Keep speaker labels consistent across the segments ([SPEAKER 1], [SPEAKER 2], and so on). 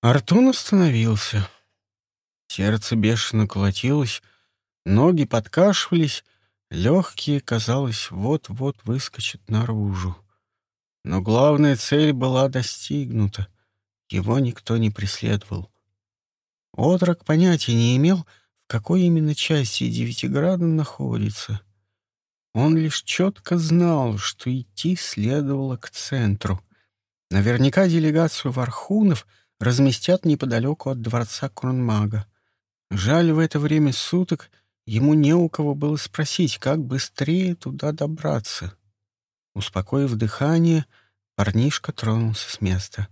[SPEAKER 1] Артун остановился. Сердце бешено колотилось, ноги подкашивались, легкие, казалось, вот-вот выскочат наружу. Но главная цель была достигнута. Его никто не преследовал. Отрок понятия не имел, в какой именно части Девятиграда находится. Он лишь четко знал, что идти следовало к центру. Наверняка делегацию Вархунов — разместят неподалеку от дворца Кронмага. Жаль, в это время суток ему не у кого было спросить, как быстрее туда добраться. Успокоив дыхание, парнишка тронулся с места.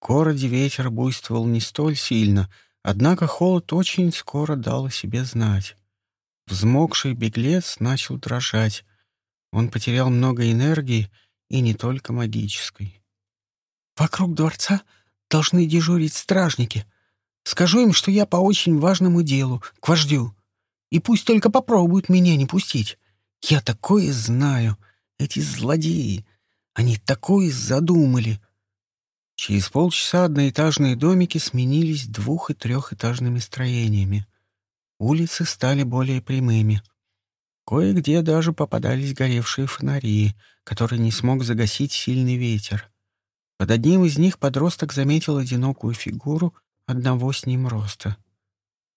[SPEAKER 1] В городе ветер буйствовал не столь сильно, однако холод очень скоро дал о себе знать. Взмокший беглец начал дрожать. Он потерял много энергии, и не только магической. «Вокруг дворца должны дежурить стражники. Скажу им, что я по очень важному делу, к вождю. И пусть только попробуют меня не пустить. Я такое знаю. Эти злодеи. Они такое задумали. Через полчаса одноэтажные домики сменились двух- и трехэтажными строениями. Улицы стали более прямыми. Кое-где даже попадались горевшие фонари, которые не смог загасить сильный ветер. Под одним из них подросток заметил одинокую фигуру одного с ним роста.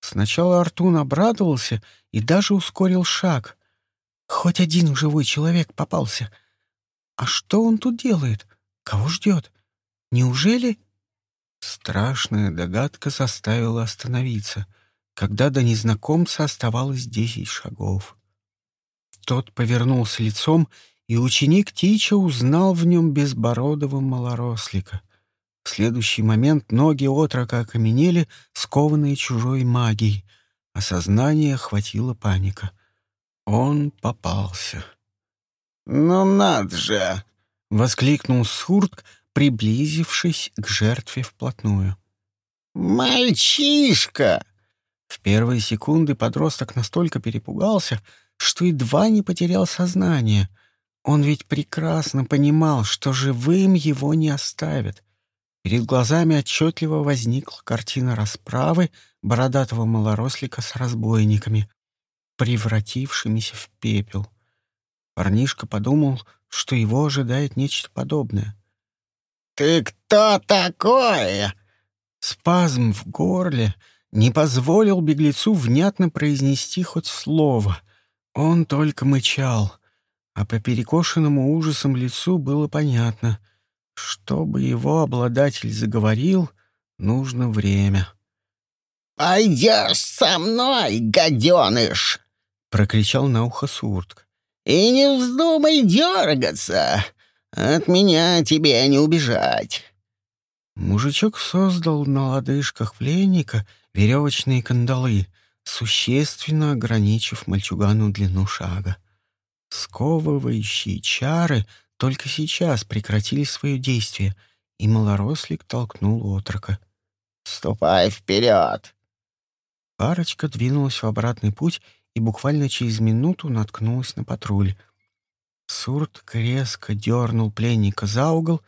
[SPEAKER 1] Сначала Артун обрадовался и даже ускорил шаг. Хоть один живой человек попался. А что он тут делает? Кого ждет? Неужели... Страшная догадка заставила остановиться, когда до незнакомца оставалось десять шагов. Тот повернулся лицом и ученик Тича узнал в нем безбородого малорослика. В следующий момент ноги отрока окаменели, скованные чужой магией, а сознание охватила паника. Он попался.
[SPEAKER 2] «Ну над же!»
[SPEAKER 1] — воскликнул Суртк, приблизившись к жертве вплотную.
[SPEAKER 2] «Мальчишка!»
[SPEAKER 1] В первые секунды подросток настолько перепугался, что едва не потерял сознание — он ведь прекрасно понимал, что живым его не оставят. Перед глазами отчетливо возникла картина расправы бородатого малорослика с разбойниками, превратившимися в пепел. Парнишка подумал, что его ожидает нечто подобное.
[SPEAKER 2] «Ты кто такой?»
[SPEAKER 1] Спазм в горле не позволил беглецу внятно произнести хоть слово. Он только мычал — а по перекошенному ужасом лицу было понятно, чтобы его обладатель заговорил, нужно время.
[SPEAKER 2] «Пойдешь со мной, гаденыш!» — прокричал на ухо Суртк. «И не вздумай дергаться! От меня тебе не убежать!»
[SPEAKER 1] Мужичок создал на лодыжках пленника веревочные кандалы, существенно ограничив мальчугану длину шага. Сковывающие чары только сейчас прекратили свое действие, и малорослик толкнул отрока.
[SPEAKER 2] «Ступай вперед!»
[SPEAKER 1] Парочка двинулась в обратный путь и буквально через минуту наткнулась на патруль. Сурт резко дернул пленника за угол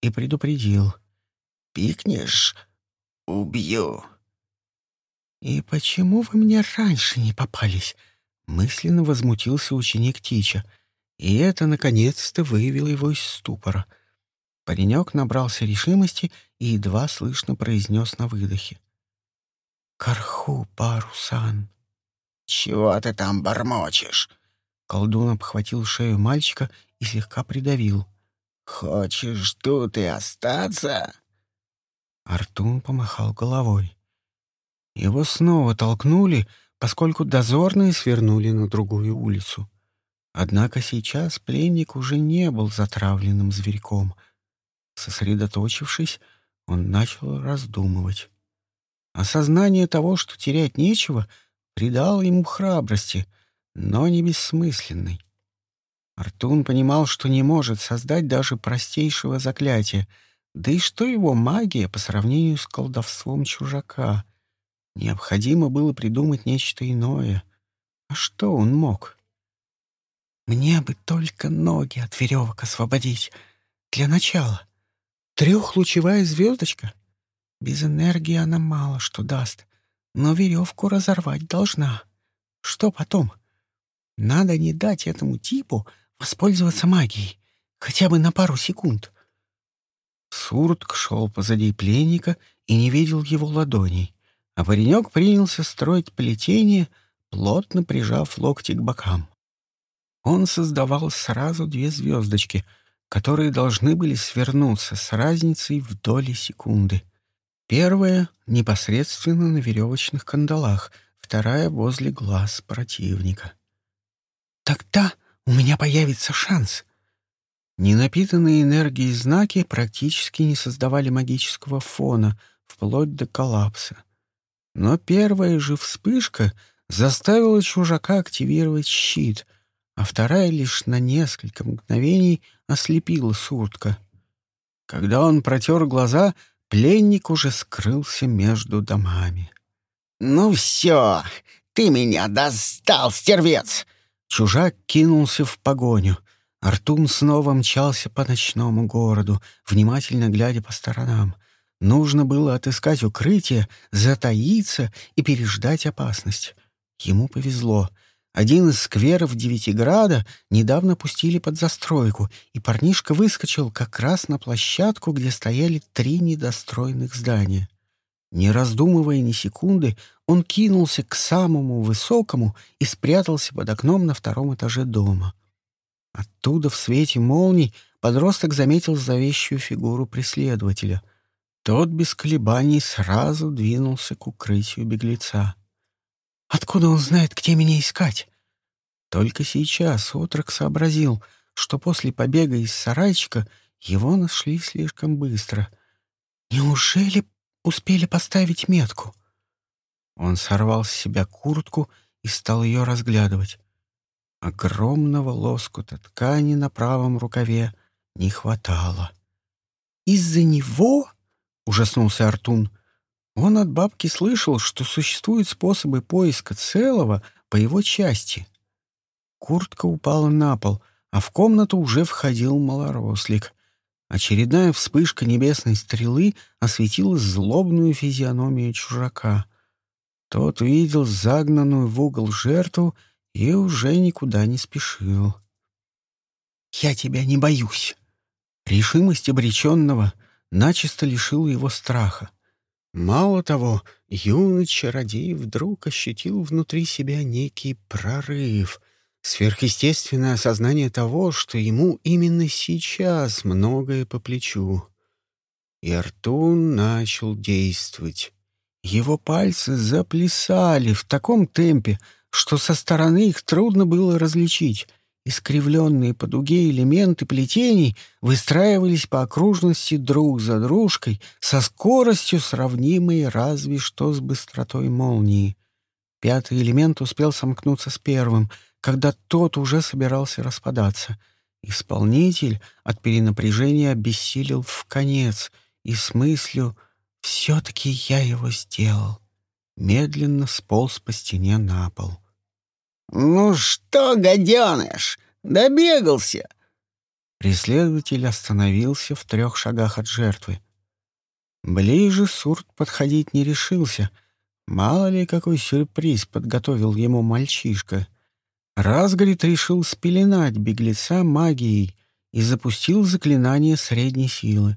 [SPEAKER 1] и предупредил.
[SPEAKER 2] «Пикнешь — убью!»
[SPEAKER 1] «И почему вы мне раньше не попались?» Мысленно возмутился ученик Тича, и это, наконец-то, вывело его из ступора. Паренек набрался решимости и едва слышно произнес на выдохе. «Карху, парусан!»
[SPEAKER 2] «Чего ты там бормочешь?»
[SPEAKER 1] Колдун обхватил шею мальчика и слегка придавил.
[SPEAKER 2] «Хочешь тут и остаться?»
[SPEAKER 1] Артун помахал головой. Его снова толкнули, поскольку дозорные свернули на другую улицу. Однако сейчас пленник уже не был затравленным зверьком. Сосредоточившись, он начал раздумывать. Осознание того, что терять нечего, придало ему храбрости, но не бессмысленной. Артун понимал, что не может создать даже простейшего заклятия, да и что его магия по сравнению с колдовством чужака — Необходимо было придумать нечто иное. А что он мог? Мне бы только ноги от веревок освободить. Для начала. Трехлучевая звездочка. Без энергии она мало что даст, но веревку разорвать должна. Что потом? Надо не дать этому типу воспользоваться магией, хотя бы на пару секунд. Суртк шел позади пленника и не видел его ладоней, а паренек принялся строить плетение, плотно прижав локти к бокам. Он создавал сразу две звездочки, которые должны были свернуться с разницей в доли секунды. Первая — непосредственно на веревочных кандалах, вторая — возле глаз противника. «Тогда у меня появится шанс», Ненапитанные энергией знаки практически не создавали магического фона, вплоть до коллапса. Но первая же вспышка заставила чужака активировать щит, а вторая лишь на несколько мгновений ослепила Суртка. Когда он протер глаза, пленник уже скрылся между домами.
[SPEAKER 2] «Ну все, ты меня достал, стервец!»
[SPEAKER 1] Чужак кинулся в погоню. Артун снова мчался по ночному городу, внимательно глядя по сторонам. Нужно было отыскать укрытие, затаиться и переждать опасность. Ему повезло. Один из скверов Девятиграда недавно пустили под застройку, и парнишка выскочил как раз на площадку, где стояли три недостроенных здания. Не раздумывая ни секунды, он кинулся к самому высокому и спрятался под окном на втором этаже дома. Оттуда в свете молний подросток заметил зловещую фигуру преследователя. Тот без колебаний сразу двинулся к укрытию беглеца. «Откуда он знает, где меня искать?» Только сейчас отрок сообразил, что после побега из сарайчика его нашли слишком быстро. Неужели успели поставить метку? Он сорвал с себя куртку и стал ее разглядывать. Огромного лоскута ткани на правом рукаве не хватало. «Из-за него?» — ужаснулся Артун. Он от бабки слышал, что существуют способы поиска целого по его части. Куртка упала на пол, а в комнату уже входил малорослик. Очередная вспышка небесной стрелы осветила злобную физиономию чужака. Тот видел загнанную в угол жертву и уже никуда не спешил. «Я тебя не боюсь!» Решимость обреченного начисто лишила его страха. Мало того, юный чародей вдруг ощутил внутри себя некий прорыв, сверхъестественное осознание того, что ему именно сейчас многое по плечу. И Артун начал действовать. Его пальцы заплясали в таком темпе, что со стороны их трудно было различить. Искривленные по дуге элементы плетений выстраивались по окружности друг за дружкой со скоростью, сравнимой разве что с быстротой молнии. Пятый элемент успел сомкнуться с первым, когда тот уже собирался распадаться. Исполнитель от перенапряжения обессилел в конец и с мыслью «все-таки я его сделал» медленно сполз по стене на пол.
[SPEAKER 2] «Ну что, гаденыш, добегался!»
[SPEAKER 1] Преследователь остановился в трех шагах от жертвы. Ближе Сурт подходить не решился. Мало ли, какой сюрприз подготовил ему мальчишка. Разгорит решил спеленать беглеца магией и запустил заклинание средней силы.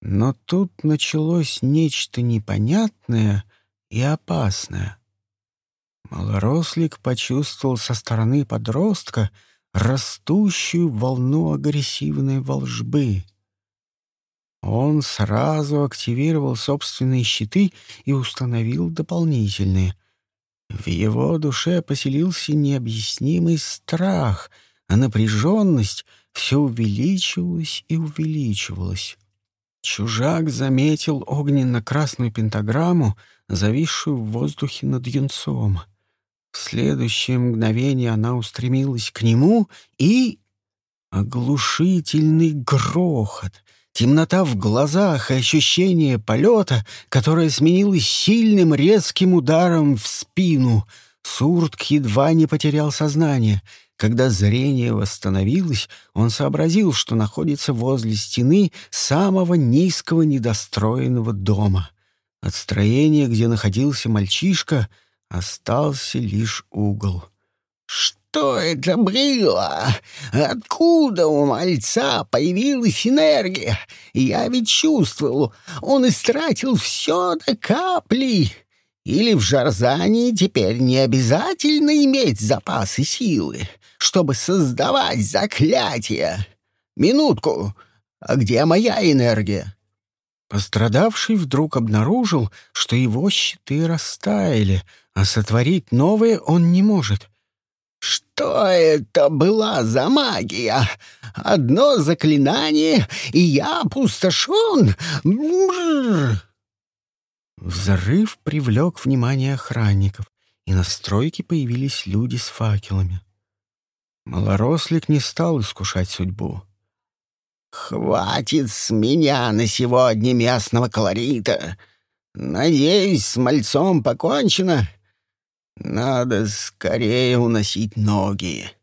[SPEAKER 1] Но тут началось нечто непонятное и опасное. Малорослик почувствовал со стороны подростка растущую волну агрессивной волжбы. Он сразу активировал собственные щиты и установил дополнительные. В его душе поселился необъяснимый страх, а напряженность все увеличивалась и увеличивалась. Чужак заметил огненно-красную пентаграмму, зависшую в воздухе над юнцом — следующее мгновение она устремилась к нему и... Оглушительный грохот, темнота в глазах и ощущение полета, которое сменилось сильным резким ударом в спину. Суртк едва не потерял сознание. Когда зрение восстановилось, он сообразил, что находится возле стены самого низкого недостроенного дома — От строения, где находился мальчишка, остался лишь угол.
[SPEAKER 2] «Что это было? Откуда у мальца появилась энергия? Я ведь чувствовал, он истратил все до капли. Или в Жарзании теперь не обязательно иметь запасы силы, чтобы создавать заклятия? Минутку, а где моя энергия?»
[SPEAKER 1] Пострадавший вдруг обнаружил, что его щиты растаяли, а сотворить новые он не может.
[SPEAKER 2] «Что это была за магия? Одно заклинание, и я опустошен? Бррр!»
[SPEAKER 1] Взрыв привлек внимание охранников, и на стройке появились люди с факелами. Малорослик не стал искушать судьбу.
[SPEAKER 2] «Хватит с меня на сегодня местного колорита. Надеюсь, с мальцом покончено. Надо скорее уносить ноги».